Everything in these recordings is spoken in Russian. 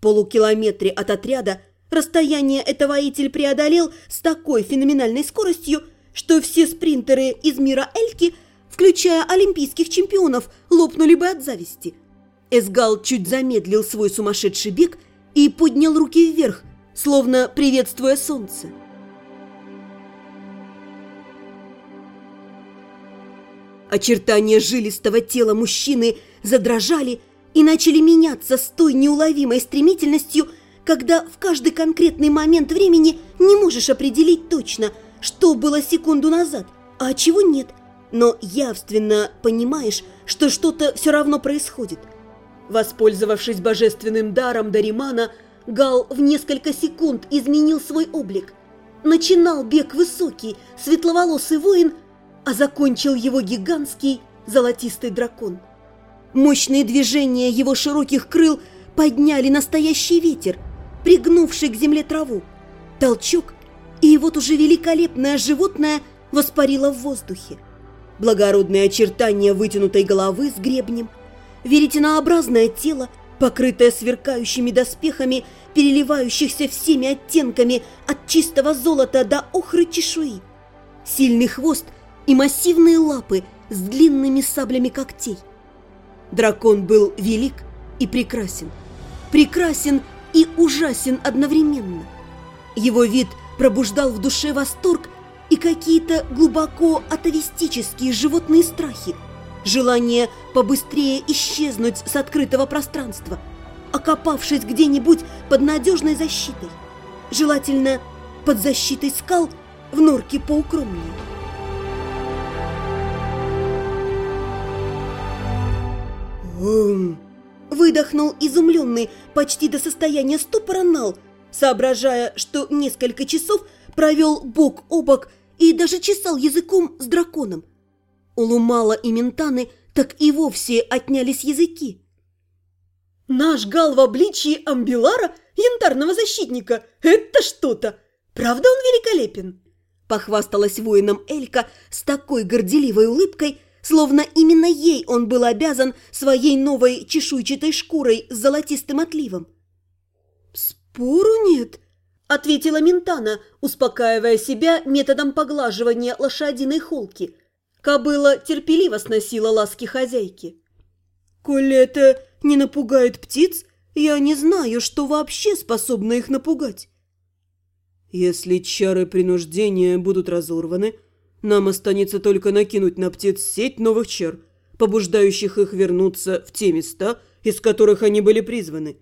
полукилометре от отряда расстояние это воитель преодолел с такой феноменальной скоростью, что все спринтеры из мира Эльки, включая олимпийских чемпионов, лопнули бы от зависти. Эсгал чуть замедлил свой сумасшедший бег и поднял руки вверх, словно приветствуя солнце. Очертания жилистого тела мужчины задрожали и начали меняться с той неуловимой стремительностью, когда в каждый конкретный момент времени не можешь определить точно, что было секунду назад, а чего нет, но явственно понимаешь, что что-то все равно происходит. Воспользовавшись божественным даром Даримана, Гал в несколько секунд изменил свой облик. Начинал бег высокий, светловолосый воин – а закончил его гигантский золотистый дракон. Мощные движения его широких крыл подняли настоящий ветер, пригнувший к земле траву. Толчок, и вот уже великолепное животное воспарило в воздухе. Благородные очертания вытянутой головы с гребнем, веретенообразное тело, покрытое сверкающими доспехами, переливающихся всеми оттенками от чистого золота до охры чешуи. Сильный хвост – и массивные лапы с длинными саблями когтей. Дракон был велик и прекрасен. Прекрасен и ужасен одновременно. Его вид пробуждал в душе восторг и какие-то глубоко атовистические животные страхи, желание побыстрее исчезнуть с открытого пространства, окопавшись где-нибудь под надежной защитой, желательно под защитой скал в норке поукромнее. Выдохнул изумленный почти до состояния ступора Нал, соображая, что несколько часов провел бок о бок и даже чесал языком с драконом. У Лумала и Ментаны так и вовсе отнялись языки. «Наш гал в обличии Амбилара, янтарного защитника, это что-то! Правда он великолепен?» Похвасталась воином Элька с такой горделивой улыбкой, словно именно ей он был обязан своей новой чешуйчатой шкурой с золотистым отливом. «Спору нет», — ответила Ментана, успокаивая себя методом поглаживания лошадиной холки. Кобыла терпеливо сносила ласки хозяйки. «Коли это не напугает птиц, я не знаю, что вообще способно их напугать». «Если чары принуждения будут разорваны», нам останется только накинуть на птиц сеть новых чар, побуждающих их вернуться в те места, из которых они были призваны.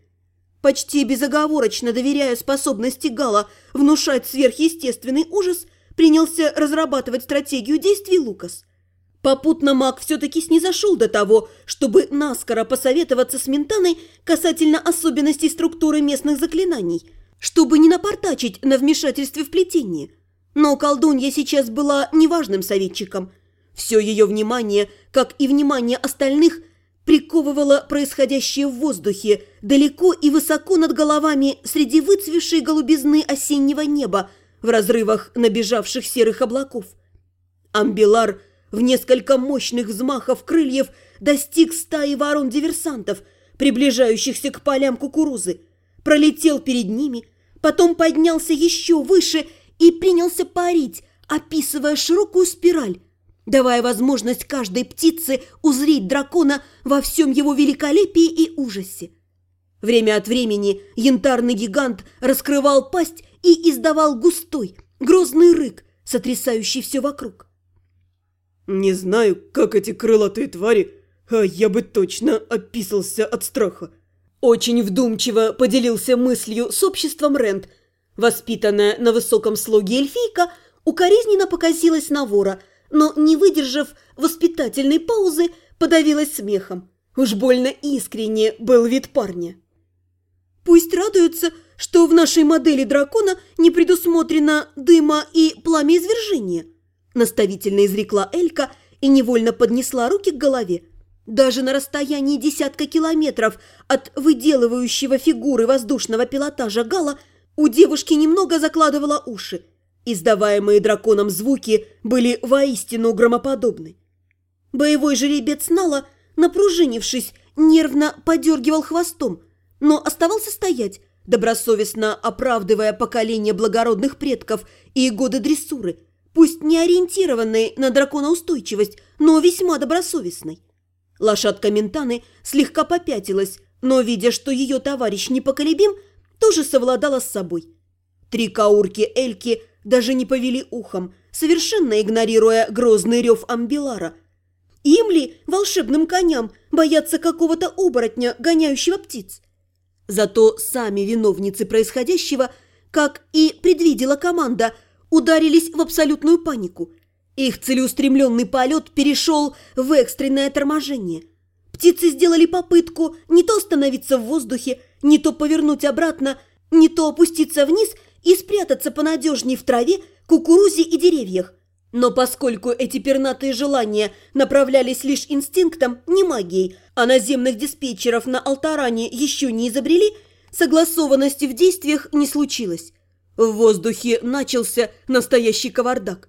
Почти безоговорочно доверяя способности Гала внушать сверхъестественный ужас, принялся разрабатывать стратегию действий Лукас. Попутно маг все-таки снизошел до того, чтобы наскоро посоветоваться с Ментаной касательно особенностей структуры местных заклинаний, чтобы не напортачить на вмешательстве в плетение – но колдунья сейчас была неважным советчиком. Все ее внимание, как и внимание остальных, приковывало происходящее в воздухе, далеко и высоко над головами среди выцвевшей голубизны осеннего неба в разрывах набежавших серых облаков. Амбилар в несколько мощных взмахов крыльев достиг стаи ворон-диверсантов, приближающихся к полям кукурузы, пролетел перед ними, потом поднялся еще выше и принялся парить, описывая широкую спираль, давая возможность каждой птице узреть дракона во всем его великолепии и ужасе. Время от времени янтарный гигант раскрывал пасть и издавал густой, грозный рык, сотрясающий все вокруг. «Не знаю, как эти крылатые твари, а я бы точно описался от страха», очень вдумчиво поделился мыслью с обществом Рент, Воспитанная на высоком слоге эльфийка укоризненно покосилась на вора, но, не выдержав воспитательной паузы, подавилась смехом. Уж больно искренне был вид парня. «Пусть радуются, что в нашей модели дракона не предусмотрено дыма и пламя извержения», наставительно изрекла Элька и невольно поднесла руки к голове. Даже на расстоянии десятка километров от выделывающего фигуры воздушного пилотажа Гала у девушки немного закладывало уши. Издаваемые драконом звуки были воистину громоподобны. Боевой жеребец Нала, напружинившись, нервно подергивал хвостом, но оставался стоять, добросовестно оправдывая поколение благородных предков и годы дрессуры, пусть не ориентированной на драконоустойчивость, но весьма добросовестной. Лошадка Ментаны слегка попятилась, но, видя, что ее товарищ непоколебим, тоже совладала с собой. Три каурки Эльки даже не повели ухом, совершенно игнорируя грозный рев Амбилара. Им ли, волшебным коням, бояться какого-то оборотня, гоняющего птиц? Зато сами виновницы происходящего, как и предвидела команда, ударились в абсолютную панику. Их целеустремленный полет перешел в экстренное торможение. Птицы сделали попытку не то остановиться в воздухе, не то повернуть обратно, не то опуститься вниз и спрятаться понадежней в траве, кукурузе и деревьях. Но поскольку эти пернатые желания направлялись лишь инстинктом, не магией, а наземных диспетчеров на Алтаране еще не изобрели, согласованности в действиях не случилось. В воздухе начался настоящий кавардак.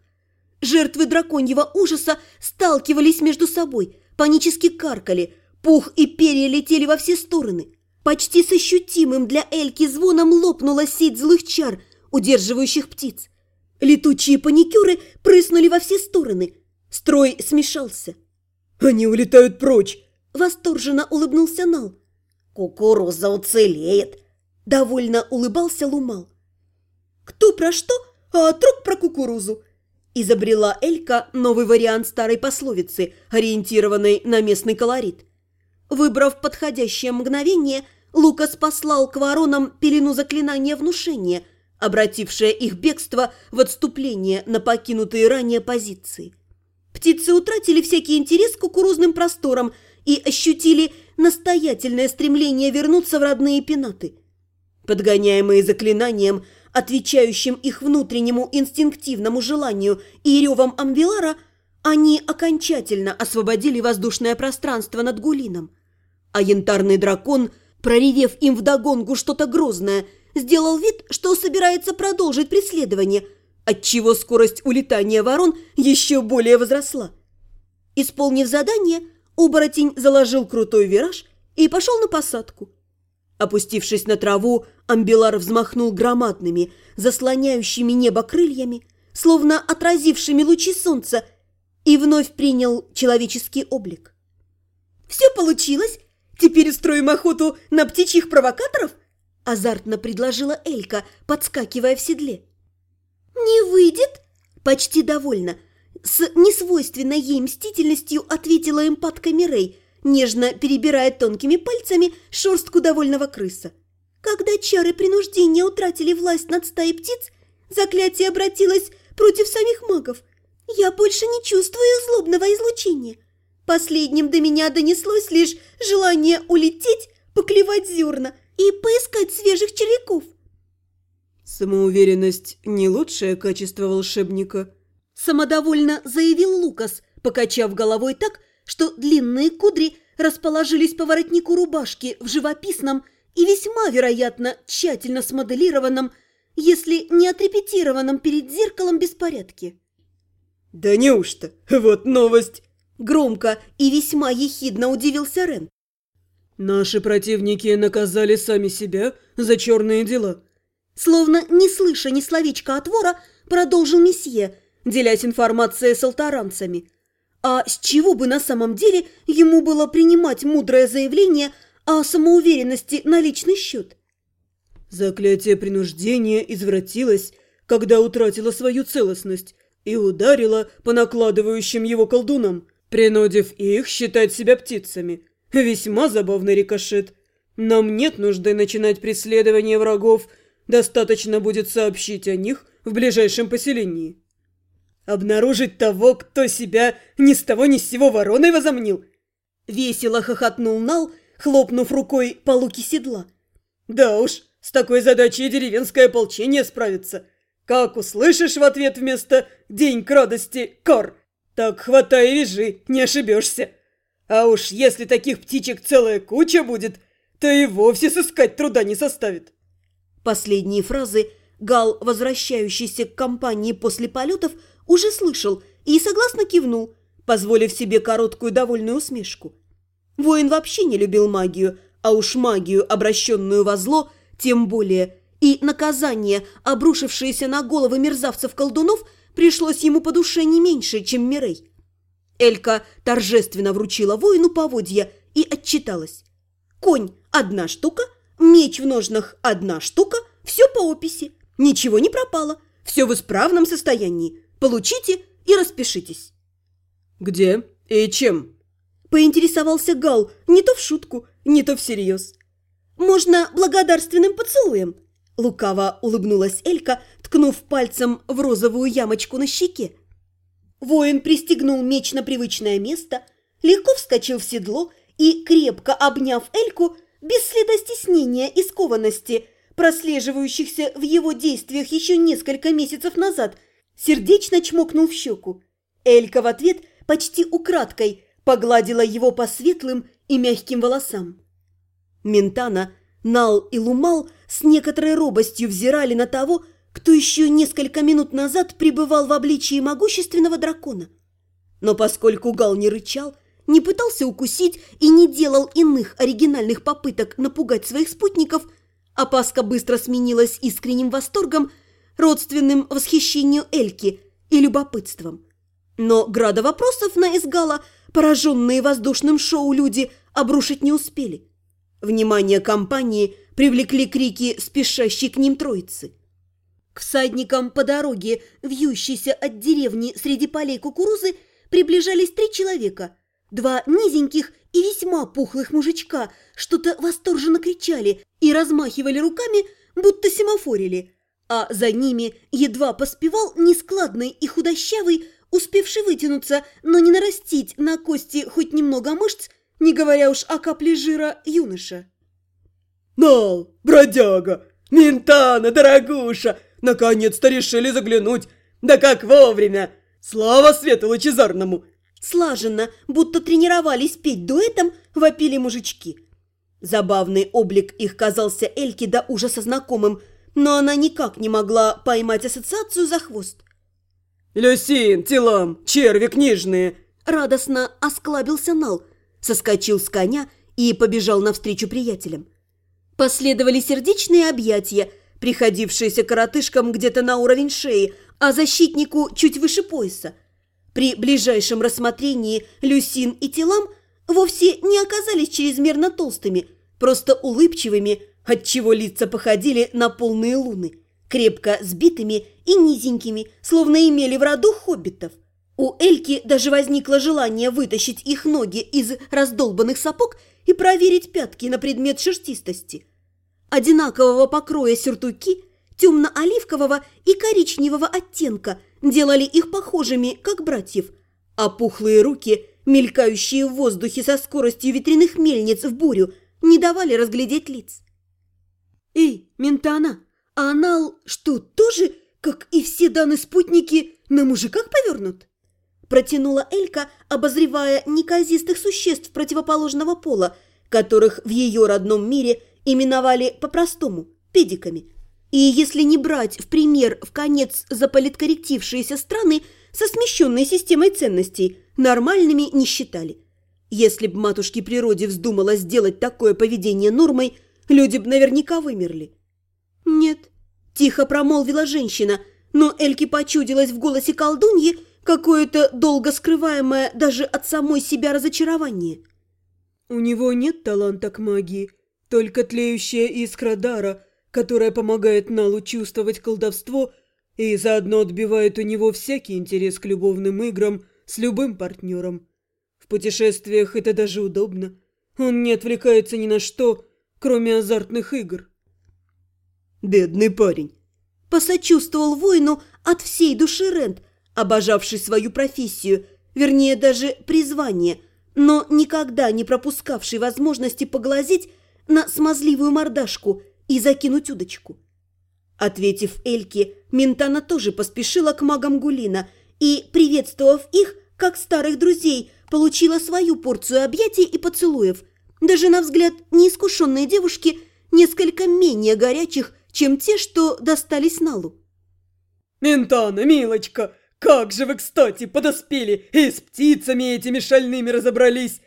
Жертвы драконьего ужаса сталкивались между собой, панически каркали, пух и перья летели во все стороны. Почти с ощутимым для Эльки звоном лопнула сеть злых чар, удерживающих птиц. Летучие паникюры прыснули во все стороны. Строй смешался. «Они улетают прочь!» Восторженно улыбнулся Нал. «Кукуруза уцелеет!» Довольно улыбался Лумал. «Кто про что, а друг про кукурузу!» Изобрела Элька новый вариант старой пословицы, ориентированной на местный колорит. Выбрав подходящее мгновение, Лукас послал к воронам пелену заклинания внушения, обратившее их бегство в отступление на покинутые ранее позиции. Птицы утратили всякий интерес к кукурузным просторам и ощутили настоятельное стремление вернуться в родные пенаты. Подгоняемые заклинанием, отвечающим их внутреннему инстинктивному желанию и ревам Амвилара, они окончательно освободили воздушное пространство над Гулином. А янтарный дракон, проревев им вдогонку что-то грозное, сделал вид, что собирается продолжить преследование, отчего скорость улетания ворон еще более возросла. Исполнив задание, оборотень заложил крутой вираж и пошел на посадку. Опустившись на траву, Амбилар взмахнул громадными, заслоняющими небо крыльями, словно отразившими лучи солнца, и вновь принял человеческий облик. «Все получилось? Теперь устроим охоту на птичьих провокаторов?» азартно предложила Элька, подскакивая в седле. «Не выйдет?» Почти довольна. С несвойственной ей мстительностью ответила эмпатка Мирей, нежно перебирая тонкими пальцами шерстку довольного крыса. Когда чары принуждения утратили власть над стаей птиц, заклятие обратилось против самих магов. Я больше не чувствую злобного излучения. Последним до меня донеслось лишь желание улететь, поклевать зерна и поискать свежих червяков. Самоуверенность – не лучшее качество волшебника. Самодовольно заявил Лукас, покачав головой так, что длинные кудри расположились по воротнику рубашки в живописном и весьма, вероятно, тщательно смоделированном, если не отрепетированном перед зеркалом беспорядке. «Да неужто? Вот новость!» Громко и весьма ехидно удивился Рен. «Наши противники наказали сами себя за черные дела». Словно не слыша ни словечка от вора, продолжил месье, делясь информацией с алтаранцами. А с чего бы на самом деле ему было принимать мудрое заявление о самоуверенности на личный счет? Заклятие принуждения извратилось, когда утратило свою целостность и ударило по накладывающим его колдунам, принудив их считать себя птицами. Весьма забавный рикошет. Нам нет нужды начинать преследование врагов, достаточно будет сообщить о них в ближайшем поселении. Обнаружить того, кто себя ни с того ни с сего вороной возомнил? Весело хохотнул Нал, хлопнув рукой по луке седла. Да уж, с такой задачей деревенское ополчение справится. Как услышишь в ответ вместо «день к радости» «кор», так хватай и вяжи, не ошибешься. А уж если таких птичек целая куча будет, то и вовсе сыскать труда не составит. Последние фразы Гал, возвращающийся к компании после полетов, уже слышал и согласно кивнул, позволив себе короткую довольную усмешку. Воин вообще не любил магию, а уж магию, обращенную во зло, тем более, и наказание, обрушившееся на головы мерзавцев-колдунов, пришлось ему по душе не меньше, чем Мирей. Элька торжественно вручила воину поводья и отчиталась. «Конь – одна штука, меч в ножнах – одна штука, все по описи, ничего не пропало, все в исправном состоянии. Получите и распишитесь». «Где и чем?» Поинтересовался Гал не то в шутку, не то всерьез. «Можно благодарственным поцелуем?» Лукаво улыбнулась Элька, ткнув пальцем в розовую ямочку на щеке. Воин пристегнул меч на привычное место, легко вскочил в седло и, крепко обняв Эльку, без следа стеснения и скованности, прослеживающихся в его действиях еще несколько месяцев назад, сердечно чмокнул в щеку. Элька в ответ почти украдкой погладила его по светлым и мягким волосам. Ментана, Нал и Лумал с некоторой робостью взирали на того, кто еще несколько минут назад пребывал в обличии могущественного дракона. Но поскольку Гал не рычал, не пытался укусить и не делал иных оригинальных попыток напугать своих спутников, опаска быстро сменилась искренним восторгом, родственным восхищению Эльки и любопытством. Но града вопросов на Изгала, пораженные воздушным шоу люди, обрушить не успели. Внимание компании привлекли крики спешащей к ним троицы. Всадникам по дороге, вьющейся от деревни среди полей кукурузы, приближались три человека. Два низеньких и весьма пухлых мужичка что-то восторженно кричали и размахивали руками, будто семафорили, а за ними едва поспевал нескладный и худощавый, успевший вытянуться, но не нарастить на кости хоть немного мышц, не говоря уж о капле жира юноша. «Нал, бродяга! Ментана, дорогуша! Наконец-то решили заглянуть! Да как вовремя! Слава свету лучезарному!» Слаженно, будто тренировались петь дуэтом, вопили мужички. Забавный облик их казался Эльке до ужаса знакомым, но она никак не могла поймать ассоциацию за хвост. «Люсин, телам, черви книжные!» Радостно осклабился Нал, соскочил с коня и побежал навстречу приятелям. Последовали сердечные объятия, приходившиеся коротышкам где-то на уровень шеи, а защитнику чуть выше пояса. При ближайшем рассмотрении Люсин и Телам вовсе не оказались чрезмерно толстыми, просто улыбчивыми, отчего лица походили на полные луны, крепко сбитыми и низенькими, словно имели в роду хоббитов. У Эльки даже возникло желание вытащить их ноги из раздолбанных сапог и проверить пятки на предмет шерстистости. Одинакового покроя сюртуки, темно-оливкового и коричневого оттенка делали их похожими, как братьев, а пухлые руки, мелькающие в воздухе со скоростью ветряных мельниц в бурю, не давали разглядеть лиц. «Эй, Ментана, а анал что, тоже, как и все данные спутники, на мужиках повернут?» Протянула Элька, обозревая неказистых существ противоположного пола, которых в ее родном мире именовали по-простому – педиками. И если не брать в пример в конец заполиткорректившиеся страны со смещенной системой ценностей, нормальными не считали. Если б матушке природе вздумала сделать такое поведение нормой, люди б наверняка вымерли. «Нет», – тихо промолвила женщина, но Эльке почудилось в голосе колдуньи – какое-то долго скрываемое даже от самой себя разочарование. «У него нет таланта к магии, только тлеющая искра дара, которая помогает Налу чувствовать колдовство и заодно отбивает у него всякий интерес к любовным играм с любым партнером. В путешествиях это даже удобно. Он не отвлекается ни на что, кроме азартных игр». «Бедный парень!» Посочувствовал воину от всей души Рент, обожавший свою профессию, вернее даже призвание, но никогда не пропускавший возможности поглазеть на смазливую мордашку и закинуть удочку. Ответив Эльке, Ментана тоже поспешила к магам Гулина и, приветствовав их, как старых друзей, получила свою порцию объятий и поцелуев, даже на взгляд неискушенной девушки несколько менее горячих, чем те, что достались Налу. «Ментана, милочка, как же вы, кстати, подоспели и с птицами этими шальными разобрались!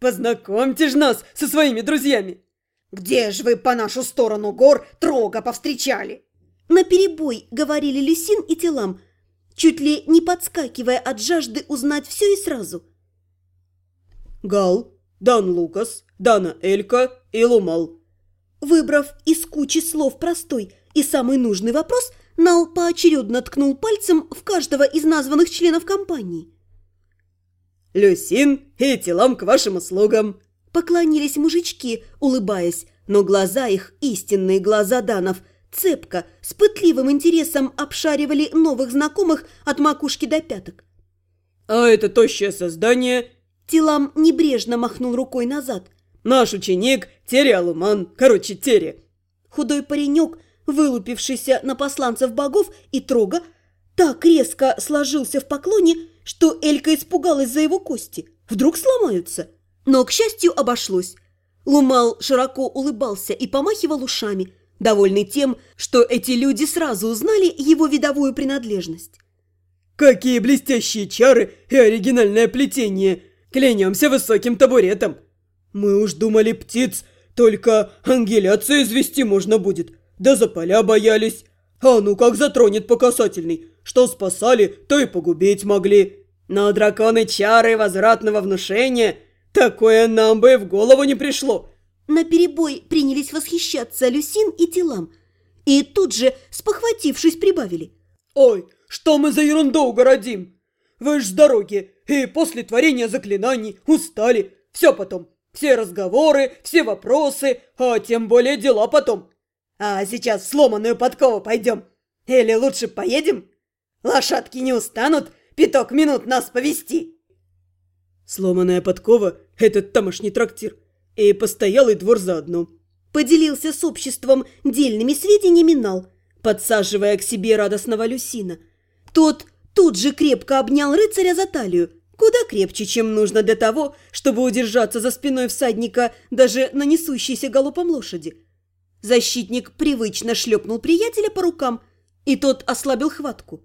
Познакомьте ж нас со своими друзьями!» Где ж вы по нашу сторону гор трога повстречали? На перебой говорили Люсин и Телам, чуть ли не подскакивая от жажды узнать все и сразу. Гал, Дан Лукас, Дана Элька и Лумал. Выбрав из кучи слов простой и самый нужный вопрос, Нал поочередно ткнул пальцем в каждого из названных членов компании. «Люсин и Телам к вашим услугам!» Поклонились мужички, улыбаясь, но глаза их, истинные глаза Данов, цепко, с пытливым интересом обшаривали новых знакомых от макушки до пяток. «А это тощее создание...» Телам небрежно махнул рукой назад. «Наш ученик Терри Алуман, короче, Терри». Худой паренек, вылупившийся на посланцев богов и трога, так резко сложился в поклоне, что Элька испугалась за его кости. Вдруг сломаются? Но, к счастью, обошлось. Лумал широко улыбался и помахивал ушами, довольный тем, что эти люди сразу узнали его видовую принадлежность. «Какие блестящие чары и оригинальное плетение! Клянемся высоким табуретом! Мы уж думали птиц, только ангеляцию извести можно будет, да за поля боялись. А ну как затронет по касательной, что спасали, то и погубить могли. Но драконы чары возвратного внушения, такое нам бы в голову не пришло. На перебой принялись восхищаться Люсин и Телам. И тут же, спохватившись, прибавили. Ой, что мы за ерунду угородим? Вы ж с дороги, и после творения заклинаний устали. Все потом, все разговоры, все вопросы, а тем более дела потом. А сейчас в сломанную подкову пойдем. Или лучше поедем? Лошадки не устанут пяток минут нас повести. Сломанная подкова – этот тамошний трактир. И постоялый двор заодно. Поделился с обществом дельными сведениями Нал, подсаживая к себе радостного Люсина. Тот тут же крепко обнял рыцаря за талию, куда крепче, чем нужно для того, чтобы удержаться за спиной всадника даже на несущейся галопом лошади. Защитник привычно шлепнул приятеля по рукам, и тот ослабил хватку.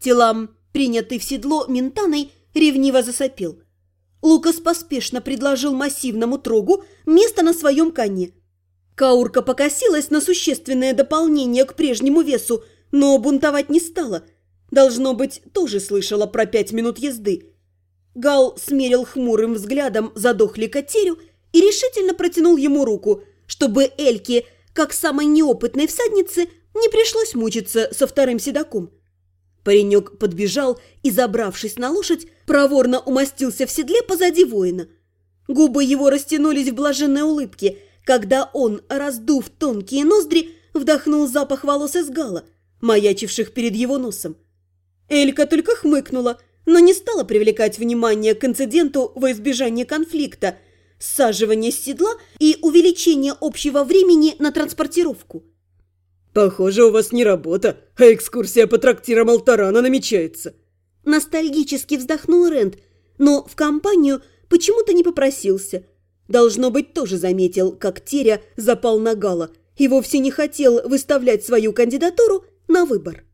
Телам, принятый в седло ментаной, ревниво засопел. Лукас поспешно предложил массивному трогу место на своем коне. Каурка покосилась на существенное дополнение к прежнему весу, но бунтовать не стала. Должно быть, тоже слышала про пять минут езды. Гал смерил хмурым взглядом задохли котерю и решительно протянул ему руку, чтобы Эльке как самой неопытной всаднице, не пришлось мучиться со вторым седаком. Паренек подбежал и, забравшись на лошадь, проворно умостился в седле позади воина. Губы его растянулись в блаженной улыбке, когда он, раздув тонкие ноздри, вдохнул запах волос из гала, маячивших перед его носом. Элька только хмыкнула, но не стала привлекать внимание к инциденту во избежание конфликта – саживание с седла и увеличение общего времени на транспортировку. «Похоже, у вас не работа, а экскурсия по трактирам Алтарана намечается». Ностальгически вздохнул Рент, но в компанию почему-то не попросился. Должно быть, тоже заметил, как Теря запал на Гала и вовсе не хотел выставлять свою кандидатуру на выбор.